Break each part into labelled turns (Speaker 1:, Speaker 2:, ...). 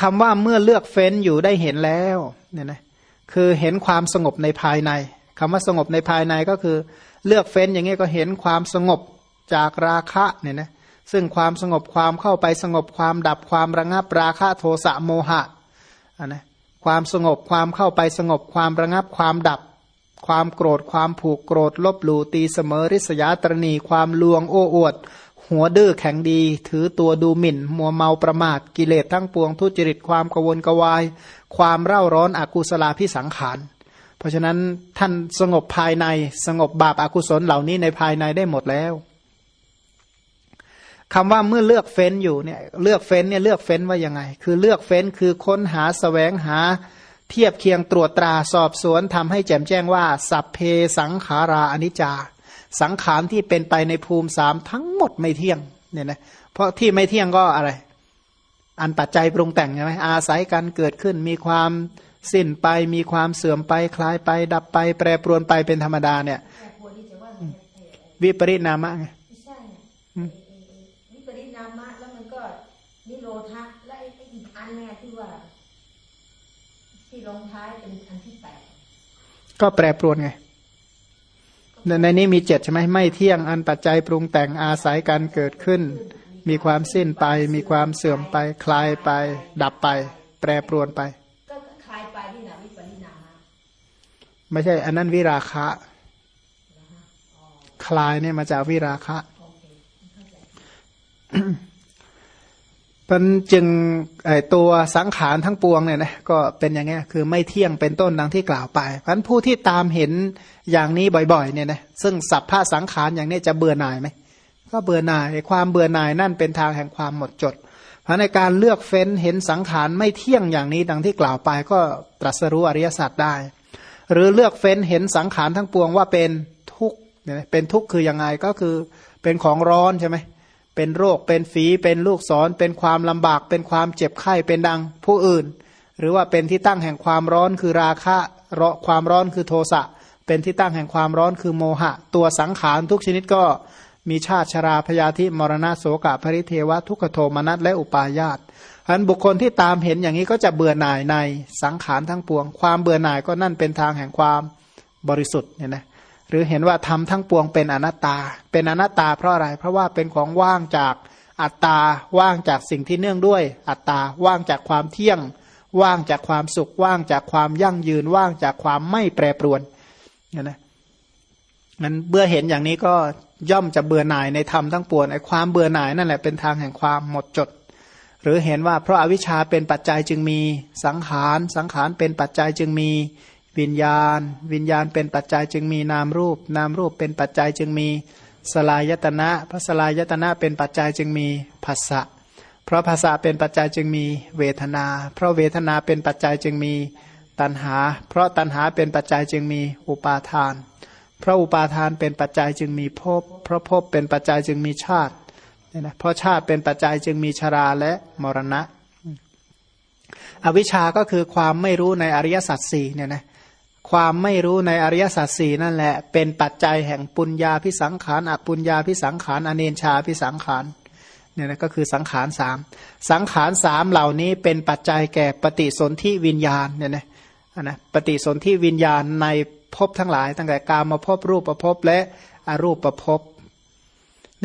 Speaker 1: คำว่าเมื่อเลือกเฟ้นอยู่ได้เห็นแล้วเนี่ยนะคือเห็นความสงบในภายในคำว่าสงบในภายในก็คือ เลือกเฟ้นอย่างนี้ก็เห็นความสงบจากราคะเนี่ยนะซึ่งความสงบความเข้าไปสงบความดับความระงับราคะโทสะโมหะะนะความสงบความเข้าไปสงบความระงับความดับ ความโกรธความผูกโกรธ ลบหลู่ตีเสมอริษยาตรณี ความลวงโอ้อวด หัวดื้อแข็งดี ถือตัวดูหมิ่น มัวเมาประมาทกิเลสทั้งปวงทุจริตความกวนกวาย ความเร่าร้อนอกุศลาพิสังขาร เพราะฉะนั้นท่านสงบภายในสงบบาปอากุศลเหล่านี้ในภายในได้หมดแล้วคำว่าเมื่อเลือกเฟ้นอยู่เนี่ยเลือกเฟ้นเนี่ยเลือกเฟ้นว่ายังไง คือเลือกเฟ้นคือค้นหาสแสวงหาเทียบเคียงตรวจตราสอบสวนทำให้แจ่มแจ้งว่า สัพเพสังขาราอนิจจา สังขารที่เป็นไปในภูมิสามทั้งหมดไม่เที่ยงเนี่ยนะเพราะที่ไม่เที่ยงก็อะไร อันปัจจัยปรุงแต่งใช่ไหมอาศัยการเกิดขึ้นมีความสิ้นไปมีความเสื่อมไปคลายไป ดับไป แปรปรวนไปเป็นธรรมดาเนี่ย วิปริณามะไง
Speaker 2: ที่ลงท้ายเป็นอันที่แปด
Speaker 1: ก็แปรปรวนไง ในนี้มีเจ็ดใช่ไหมไม่เที่ยงอันปัจจัยปรุงแต่งอาศัยการเกิดขึ้น มีความสิ้นไป มีความเสื่อมไป คลายไป ดับไป แปรปรวนไป
Speaker 2: ก็คลายไปที่ไหนวิปริณาม
Speaker 1: ไม่ใช่ อันนั้นวิราคะ คลายเนี่ยมาจากวิราคะ มันจึงไอตัวสังขารทั้งปวงเนี่ยนะก็เป็นอย่างเงี้ยคือไม่เที่ยงเป็นต้นดังที่กล่าวไปเพราะผู้ที่ตามเห็นอย่างนี้บ่อยๆเนี่ยนะซึ่งสัพพะสังขารอย่างนี้จะเบื่อหน่ายไหมก็เบื่อหน่ายความเบื่อหน่ายนั่นเป็นทางแห่งความหมดจดเพราะในการเลือกเฟ้นเห็นสังขารไม่เที่ยงอย่างนี้ดังที่กล่าวไปก็ตรัสรู้อริยสัจได้ หรือเลือกเฟ้นเห็นสังขารทั้งปวงว่าเป็นทุกข์เนี่ยเป็นทุกข์คือยังไงก็คือเป็นของร้อนใช่ไหม เป็นโรคเป็นฝีเป็นลูกศร เป็นความลำบาก เป็นความเจ็บไข้เป็นดังผู้อื่น หรือว่าเป็นที่ตั้งแห่งความร้อนคือราคะเราะความร้อนคือโทสะเป็นที่ตั้งแห่งความร้อนคือโมหะ ตัวสังขารทุกชนิดก็มีชาติชราพยาธิมรณะโสกะภริเทวะทุกขโทมนัสและอุปาญาตฉะนั้นบุคคลที่ตามเห็นอย่างนี้ก็จะเบื่อหน่ายในสังขารทั้งปวง ความเบื่อหน่ายก็นั่นเป็นทางแห่งความบริสุทธิ์เนี่ยนะ หรือเห็นว่าทำทั้งปวงเป็นอนัตตา เป็นอนัตตาเพราะอะไร เพราะว่าเป็นของว่างจากอัตตา ว่างจากสิ่งที่เนื่องด้วย อัตตา ว่างจากความเที่ยง ว่างจากความสุข ว่างจากความยั่งยืน ว่างจากความไม่แปรปรวนเนี่ยนะมันเบื่อเห็นอย่างนี้ก็ย่อมจะเบื่อหน่ายในธรรมทั้งปวงไอ้ความเบื่อหน่ายนั่นแหละเป็นทางแห่งความหมดจด หรือเห็นว่าเพราะอาวิชชาเป็นปัจจัยจึงมีสังขาร สังขารเป็นปัจจัยจึงมี วิญญาณ วิญญาณเป็นปัจจัยจึงมีนามรูป นามรูปเป็นปัจจัยจึงมีสลายตนะพระสลายตนะเป็นปัจจัยจึงมีภาษะเพราะภาษาเป็นปัจจัยจึงมีเวทนา เพราะเวทนาเป็นปัจจัยจึงมีตัณหา เพราะตัณหาเป็นปัจจัยจึงมีอุปาทาน เพราะอุปาทานเป็นปัจจัยจึงมีภพ เพราะภพเป็นปัจจัยจึงมีชาติเนี่ยนะเพราะชาติเป็นปัจจัยจึงมีชราและมรณะ อวิชชาก็คือความไม่รู้ในอริยสัจสี่เนี่ยนะ ความไม่รู้ในอริยสัจสี่นั่นแหละ เป็นปัจจัยแห่งปุญญาพิสังขารอปุญญาพิสังขารอเนนชาพิสังขารเนี่ยนะก็คือสังขารสามสังขารสามเหล่านี้เป็นปัจจัยแก่ปฏิสนธิวิญญาณเนี่ยนะนะปฏิสนธิวิญญาณในภพทั้งหลาย ตั้งแต่กามาภพรูปประภพและอรูปประภพ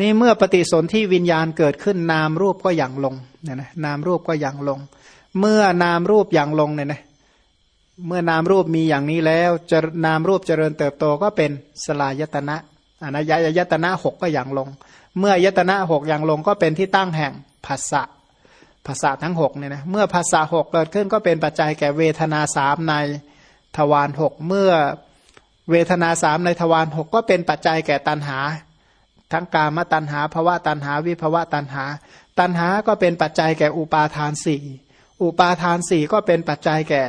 Speaker 1: นี่เมื่อปฏิสนธิวิญญาณเกิดขึ้นนามรูปก็อย่างลงเนี่ยนะนามรูปก็อย่างลง เมื่อนามรูปอย่างลงเนี่ยนะ เมื่อนามรูปมีอย่างนี้แล้วจะนามรูปเจริญเติบโตก็เป็นสลายตนะอนัยยตนะหกก็อย่างลง เมื่อยตนะหกอย่างลงก็เป็นที่ตั้งแห่งภาษะภาษาทั้งหกเนี่ยนะเมื่อภาษาหกเกิดขึ้นก็เป็นปัจจัยแก่เวทนาสามในทวารหกเมื่อเวทนาสามในทวารหกก็เป็นปัจจัยแก่ตันหา ทั้งกามตันหาภวะตันหาวิภวะตันหา ตันหาก็เป็นปัจจัยแก่อุปาทานสี่อุปาทานสี่ก็เป็นปัจจัยแก่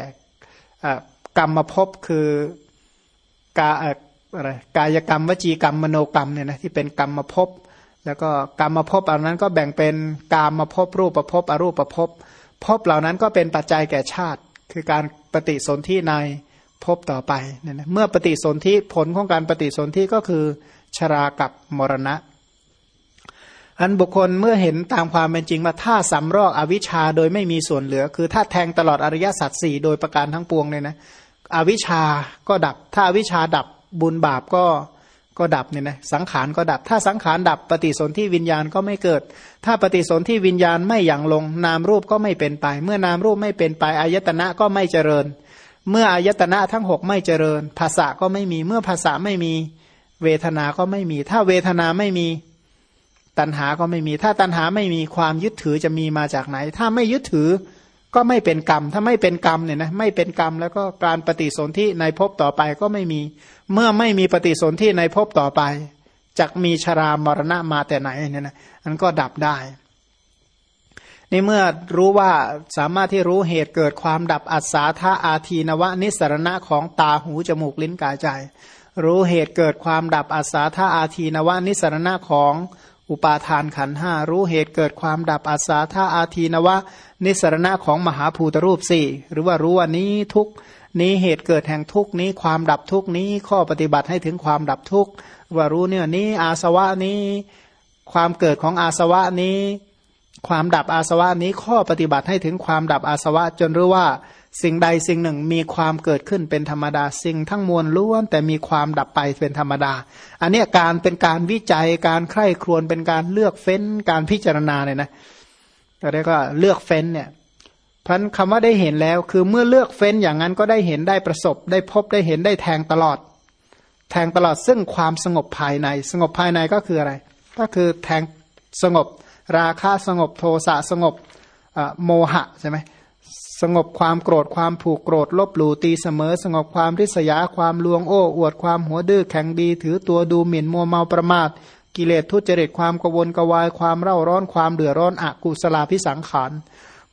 Speaker 1: กรรมภพคือกาอะไรกายกรรมวจีกรรมมโนกรรมเนี่ยนะที่เป็นกรรมภพแล้วก็กรรมภพเหล่านั้นก็แบ่งเป็นกามมภพรูปภพอรูปภพภพเหล่านั้นก็เป็นปัจจัยแก่ชาติ คือการปฏิสนธิในภพต่อไปเนี่ยนะเมื่อปฏิสนธิผลของการปฏิสนธิก็คือชรากับมรณะ อันบุคคลเมื่อเห็นตามความเป็นจริงว่าถ้าสำรอกอวิชชาโดยไม่มีส่วนเหลือ คือถ้าแทงตลอดอริยสัจสี่โดยประการทั้งปวงเลยนะอวิชชาก็ดับ ถ้าอวิชชาดับบุญบาปก็ก็ดับเนี่ยนะสังขารก็ดับ ถ้าสังขารดับปฏิสนธิวิญญาณก็ไม่เกิด ถ้าปฏิสนธิวิญญาณไม่อย่างลง นามรูปก็ไม่เป็นไป เมื่อนามรูปไม่เป็นไปอายตนะก็ไม่เจริญ เมื่ออายตนะทั้งหกไม่เจริญ ภาษาก็ไม่มีเมื่อภาษาไม่มี เวทนาก็ไม่มี ถ้าเวทนาไม่มี ตัณหาก็ไม่มี ถ้าตัณหาไม่มีความยึดถือจะมีมาจากไหน ถ้าไม่ยึดถือก็ไม่เป็นกรรม ถ้าไม่เป็นกรรมเนี่ยนะไม่เป็นกรรมแล้วก็การปฏิสนธิในภพต่อไปก็ไม่มี เมื่อไม่มีปฏิสนธิในภพต่อไปจักมีชรามรณะมาแต่ไหนเนี่ยนะอันก็ดับได้นี่เมื่อรู้ว่าสามารถที่รู้เหตุเกิดความดับอัศาธาอาทีนวะนิสรณะของตาหูจมูกลิ้นกายใจ รู้เหตุเกิดความดับอัศาธาอาทีนวะนิสรณะของ อุปาทานขันห้ารู้เหตุเกิดความดับอาสาธาอาทีนวะ นิสรณะของมหาภูตรูปสี่หรือว่ารู้ว่านี้ทุกนี้เหตุเกิดแห่งทุกนี้ความดับทุกนี้ข้อปฏิบัติให้ถึงความดับทุกว่ารู้เนี่ยนี้อาสวะนี้ ความเกิดของอาสวะนี้ ความดับอาสวะนี้ข้อปฏิบัติให้ถึงความดับอาสวะจนรู้ว่า สิ่งใดสิ่งหนึ่งมีความเกิดขึ้นเป็นธรรมดา สิ่งทั้งมวลล้วน แต่มีความดับไปเป็นธรรมดา อันนี้การเป็นการวิจัยการใคร่ครวญเป็นการเลือกเฟ้นการพิจารณาเนี่ยนะก็ได้ก็เลือกเฟ้นเนี่ยพันคำว่าได้เห็นแล้ว คือเมื่อเลือกเฟ้นอย่างนั้นก็ได้เห็นได้ประสบ ได้พบได้เห็นได้แทงตลอด แทงตลอดซึ่งความสงบภายใน สงบภายในก็คืออะไร ก็คือแทงสงบ ราคะสงบโทสะสงบโมหะใช่ไหม สงบความโกรธความผูกโกรธลบหลู่ตีเสมอ สงบความริษยาความลวงโอ้อวดความหัวดื้อแข็งดี ถือตัวดูหมิ่นมัวเมาประมาท กิเลสทุจริตความกวนกวายความเร่าร้อนความเดือดร้อนอกุศลาพิสังขาร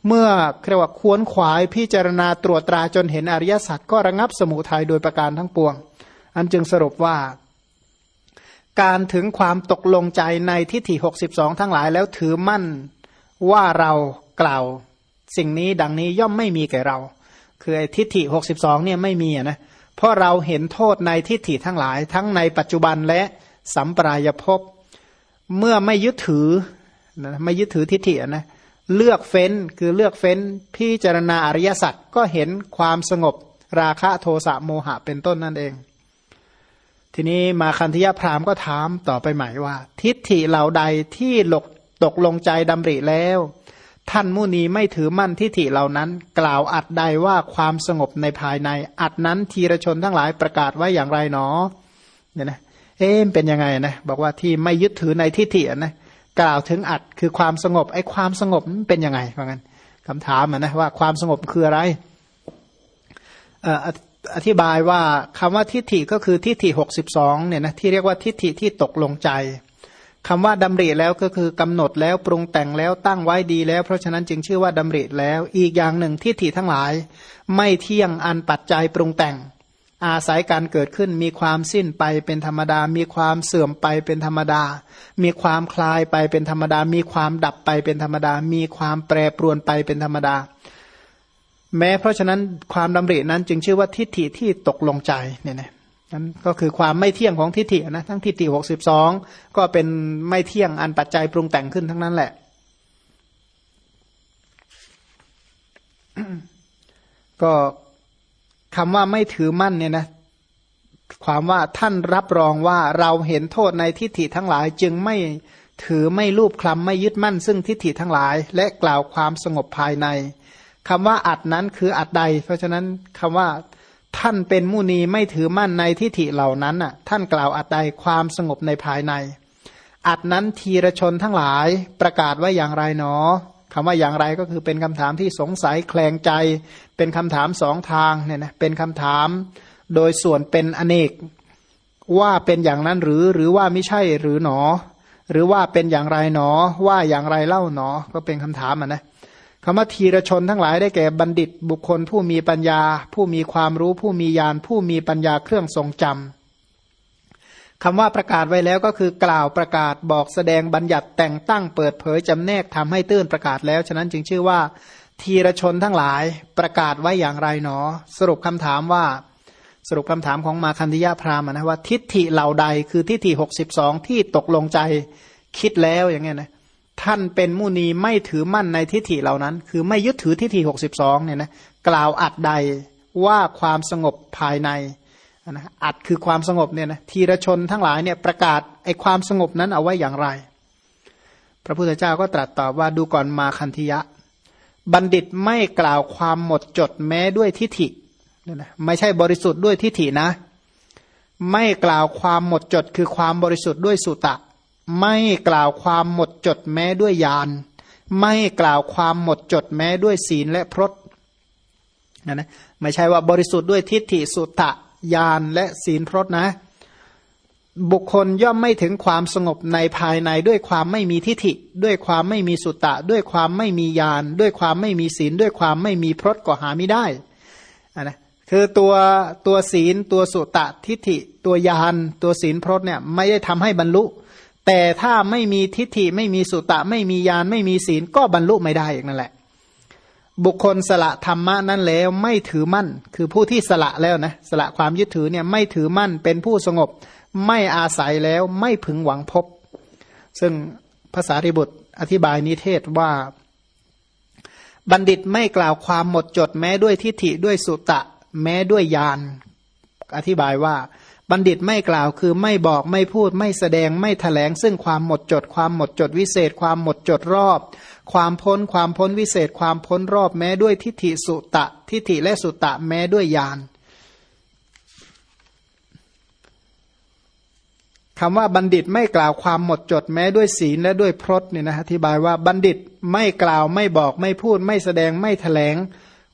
Speaker 1: เมื่อเรียกว่าควรขวายพิจารณาตรวจตราจนเห็นอริยสัจก็ระงับสมุทัยโดยประการทั้งปวง อันจึงสรุปว่า การถึงความตกลงใจในทิฏฐิ62 ทั้งหลายแล้วถือมั่นว่าเรากล่าว สิ่งนี้ดังนี้ย่อมไม่มีแก่เรา คือไอ้ทิฏฐิหกสิบสองเนี่ยไม่มีนะเพราะเราเห็นโทษในทิฏฐิทั้งหลาย ทั้งในปัจจุบันและสัมปรายภพเมื่อไม่ยึดถือนะไม่ยึดถือทิฏฐินะเลือกเฟ้นคือเลือกเฟ้นพิจารณาอริยสัจก็เห็นความสงบราคะโทสะโมหะเป็นต้นนั่นเอง ทีนี้มาคันธยพรามก็ถามต่อไปใหม่ว่า ทิฏฐิเหล่าใดที่หลกตกลงใจดำริแล้ว ท่านมุนีไม่ถือมั่นทิฏฐิเหล่านั้น กล่าวอัดใดว่าความสงบในภายใน อัดนั้นทีรชนทั้งหลายประกาศไว้อย่างไรหนอเนี่ยนะเอ๊เป็นยังไงนะบอกว่าที่ไม่ยึดถือในทิฏฐินะกล่าวถึงอัดคือความสงบไอ้ความสงบมันเป็นยังไงว่างั้นคำถามนะว่าความสงบคืออะไรอธิบายว่าคำว่าทิฏฐิก็คือทิฏฐิหกสิบสองเนี่ยนะที่เรียกว่าทิฏฐิที่ตกลงใจ คำว่าดำริแล้วก็คือกำหนดแล้วปรุงแต่งแล้วตั้งไว้ดีแล้ว เพราะฉะนั้นจึงชื่อว่าดำริแล้ว อีกอย่างหนึ่งที่ถีทั้งหลาย ไม่เที่ยงอันปัจจัยปรุงแต่ง อาศัยการเกิดขึ้นมีความสิ้นไปเป็นธรรมดา มีความเสื่อมไปเป็นธรรมดา มีความคลายไปเป็นธรรมดา มีความดับไปเป็นธรรมดา มีความแปรปรวนไปเป็นธรรมดา แม้เพราะฉะนั้นความดำรินั้นจึงชื่อว่าทิฏฐิที่ตกลงใจเนี่ยนะ นั้นก็คือความไม่เที่ยงของทิฏฐินะทั้งทิฏฐิหกสิบสองก็เป็นไม่เที่ยงอันปัจจัยปรุงแต่งขึ้นทั้งนั้นแหละ ก็คำว่าไม่ถือมั่นเนี่ยนะความว่าท่านรับรองว่าเราเห็นโทษในทิฏฐิทั้งหลาย จึงไม่ถือไม่รูปคลำไม่ยึดมั่น ซึ่งทิฏฐิทั้งหลาย และกล่าวความสงบภายในคำว่าอัดนั้นคืออัดใด เพราะฉะนั้นคำว่า ท่านเป็นมุนีไม่ถือมั่นในทิฏฐิเหล่านั้นน่ะ ท่านกล่าวอัดใดความสงบในภายใน อัดนั้นทีรชนทั้งหลายประกาศว่าอย่างไรเนอคำว่าอย่างไรก็คือเป็นคำถามที่สงสัยแคลงใจ เป็นคำถามสองทางเนี่ยนะเป็นคำถามโดยส่วนเป็นอเนก ว่าเป็นอย่างนั้นหรือหรือว่าไม่ใช่หรือหนอ หรือว่าเป็นอย่างไรหนอ ว่าอย่างไรเล่าหนอ ก็เป็นคำถามอะนะ คำว่าทีรชนทั้งหลายได้แก่บัณฑิตบุคคลผู้มีปัญญา ผู้มีความรู้ผู้มีญาณผู้มีปัญญาเครื่องทรงจำคำว่าประกาศไว้แล้วก็คือกล่าวประกาศบอกแสดงบัญญัติแต่งตั้งเปิดเผยจำแนกทำให้ตื้นประกาศแล้ว ฉะนั้นจึงชื่อว่า ทีรชนทั้งหลายประกาศไว้อย่างไรหนอ สรุปคำถามว่า สรุปคำถามของมาคันธิยาพราหมนะว่า ทิฏฐิเหล่าใดคือทิฏฐิหกสิบสองที่ตกลงใจคิดแล้วอย่างเงี้ยนะ ท่านเป็นมุนีไม่ถือมั่นในทิฏฐิเหล่านั้น คือไม่ยึดถือทิฏฐิหกสิบสองเนี่ยนะกล่าวอัดใดว่าความสงบภายในนะอัดคือความสงบเนี่ยนะทีรชนทั้งหลายเนี่ยประกาศไอความสงบนั้นเอาไว้อย่างไร พระพุทธเจ้าก็ตรัสตอบว่าดูก่อนมาคันธิยะ บัณฑิตไม่กล่าวความหมดจดแม้ด้วยทิฏฐิเนี่ยนะไม่ใช่บริสุทธิ์ด้วยทิฏฐินะ ไม่กล่าวความหมดจดคือความบริสุทธิ์ด้วยสุตะ ไม่กล่าวความหมดจดแม้ด้วยญาณไม่กล่าวความหมดจดแม้ด้วยศีลและพรตนะนะไม่ใช่ว่าบริสุทธิ์ด้วยทิฏฐิสุตะญาณและศีลพรตนะ บุคคลย่อมไม่ถึงความสงบในภายในด้วยความไม่มีทิฏฐิ ด้วยความไม่มีสุตะ ด้วยความไม่มีญาณด้วยความไม่มีศีล ด้วยความไม่มีพรตก็หาไม่ได้นะคือตัวตัวศีลตัวสุตะทิฏฐิ ตัวยานตัวศีลพรตเนี่ยไม่ได้ทำให้บรรลุ แต่ถ้าไม่มีทิฏฐิไม่มีสุตะ ไม่มียานไม่มีศีลก็บรรลุไม่ได้อย่างนั้นแหละ บุคคลสละธรรมะนั้นแล้วไม่ถือมั่น คือผู้ที่สละแล้วนะสละความยึดถือเนี่ยไม่ถือมั่นเป็นผู้สงบ ไม่อาศัยแล้วไม่พึงหวังพบ ซึ่งภาษาริบุตรอธิบายนิเทศว่าบัณฑิตไม่กล่าวความหมดจดแม้ด้วยทิฏฐิด้วยสุตะ แม้ด้วยญาณอธิบายว่า บัณฑิตไม่กล่าวคือไม่บอกไม่พูดไม่แสดงไม่ถแถลง ซึ่งความหมดจด ความหมดจดวิเศษ ความหมดจดรอบ ความพ้นความพ้นวิเศษ ความพ้นรอบแม้ด้วยทิฏฐิสุตะ ทิฏฐิและสุตะแม้ด้วยญาณคำว่าบัณฑิตไม่กล่าวความหมดจดแม้ด้วยศีลและด้วยพรตเนี่ยนะอธิบายว่าบัณฑิตไม่กล่าวไม่บอกไม่พูด ไม่แสดงไม่ถแถลง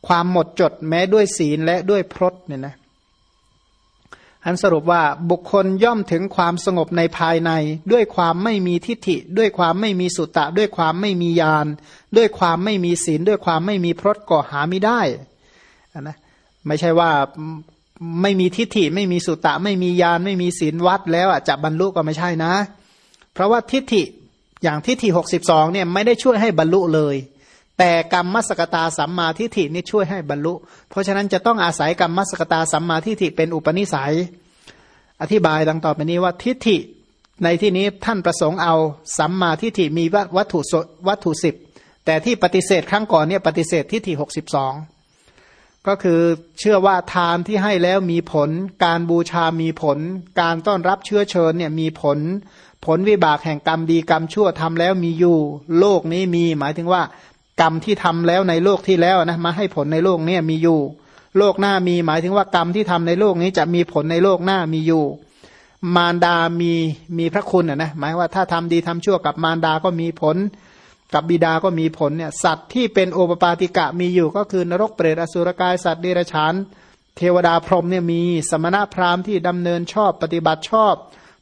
Speaker 1: ความหมดจดแม้ด้วยศีลและด้วยพรตเนี่ยนะ อันสรุปว่าบุคคลย่อมถึงความสงบในภายใน ด้วยความไม่มีทิฏฐิ ด้วยความไม่มีสุตตะ ด้วยความไม่มียานด้วยความไม่มีศีล ด้วยความไม่มีพรตก่อหาไม่ได้นะไม่ใช่ว่าไม่มีทิฏฐิ ไม่มีสุตตะ ไม่มียานไม่มีศีลวัดแล้วอะจะบรรลุก็ไม่ใช่นะ เพราะว่าทิฏฐิอย่างทิฏฐิหกสิบสองเนี่ยไม่ได้ช่วยให้บรรลุเลย แต่กรรมมสกตาสัมมาทิฏฐินี่ช่วยให้บรรลุ เพราะฉะนั้นจะต้องอาศัยกรรมมสกตาสัมมาทิฏฐิเป็นอุปนิสัย อธิบายดังต่อไปนี้ว่าทิฏฐิในที่นี้ท่านประสงค์เอาสัมมาทิฏฐิมีวัตถุวัตถุสิบแต่ที่ปฏิเสธครั้งก่อนเนี่ยปฏิเสธทิฏฐิหกสิบสองก็คือเชื่อว่าทานที่ให้แล้วมีผล การบูชามีผล การต้อนรับเชื้อเชิญเนี่ยมีผล ผลวิบากแห่งกรรมดีกรรมชั่วทำแล้วมีอยู่ โลกนี้มีหมายถึงว่า กรรมที่ทำแล้วในโลกที่แล้วนะมาให้ผลในโลกนี้มีอยู่ โลกหน้ามีหมายถึงว่ากรรมที่ทำในโลกนี้จะมีผลในโลกหน้ามีอยู่ มารดามีมีพระคุณอะนะหมายว่าถ้าทำดีทำชั่วกับมารดาก็มีผล กับบิดาก็มีผลเนี่ยสัตว์ที่เป็นโอปปาติกะมีอยู่ก็คือนรกเปรตอสุรกายสัตว์เดรัจฉานเทวดาพรหมเนี่ยมีสมณะพราหมณ์ที่ดำเนินชอบปฏิบัติชอบ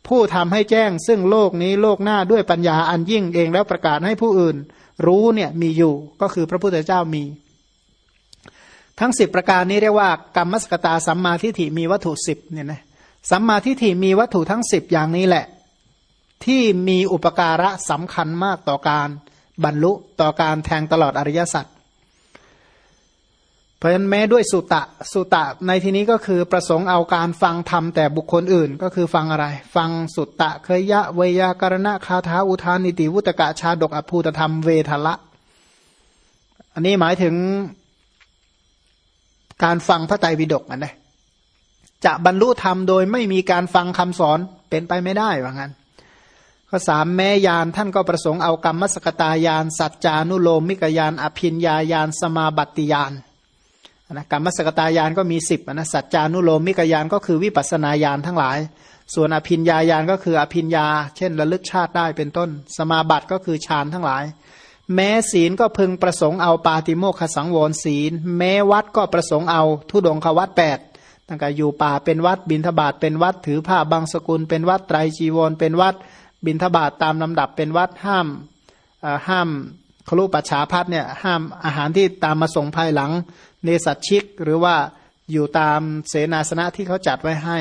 Speaker 1: ผู้ทำให้แจ้งซึ่งโลกนี้โลกหน้าด้วยปัญญาอันยิ่งเองแล้วประกาศให้ผู้อื่น รู้เนี่ยมีอยู่ก็คือพระพุทธเจ้ามี ทั้งสิบประการนี้เรียกว่ากรรมสกตาสัมมาทิฏฐิมีวัตถุสิบเนี่ยนะสัมมาทิฏฐิมีวัตถุทั้งสิบอย่างนี้แหละ ที่มีอุปการะสำคัญมากต่อการบรรลุต่อการแทงตลอดอริยสัจ เพราะฉะนั้นแม้ด้วยสุตะสุตะในที่นี้ก็คือประสงค์เอาการฟังธรรมแต่บุคคลอื่น ก็คือฟังอะไร ฟังสุตตะเคยยะเวยากรณะคาถาอุทานิติวุตกะชาดกอภูตธรรมเวทละ อันนี้หมายถึงการฟังพระไตรปิฎกอันนี้จะบรรลุธรรมโดยไม่มีการฟังคำสอนเป็นไปไม่ได้ว่างั้นข้อสามแม้ยานท่านก็ประสงค์เอากรรมสกตายาน สัจจานุโลมิกยานอภินญายานสมาบัติยาน นะกรรมสกตายานก็มีสิบนะสัจจานุโลมมิกยานก็คือวิปัสนาญาณทั้งหลาย ส่วนอภินญาญาณก็คืออภินญา เช่นระลึกชาติได้เป็นต้น สมาบัติก็คือฌานทั้งหลาย แม้ศีลก็พึงประสงค์เอาปาติโมคสังวรศีล แม้วัดก็ประสงค์เอาทุดงควัดแปดตั้งแต่อยู่ป่าเป็นวัดบินทบาทเป็นวัดถือผ้าบางสกุล เป็นวัดไตรจีวรเป็นวัดบินทบาทตามลำดับเป็นวัดห้ามห้ามคลุปัจฉาพัดเนี่ยห้ามอาหารที่ตามมาส่งภายหลัง เนสัตชิกหรือว่าอยู่ตามเสนาสนะที่เขาจัดไว้ให้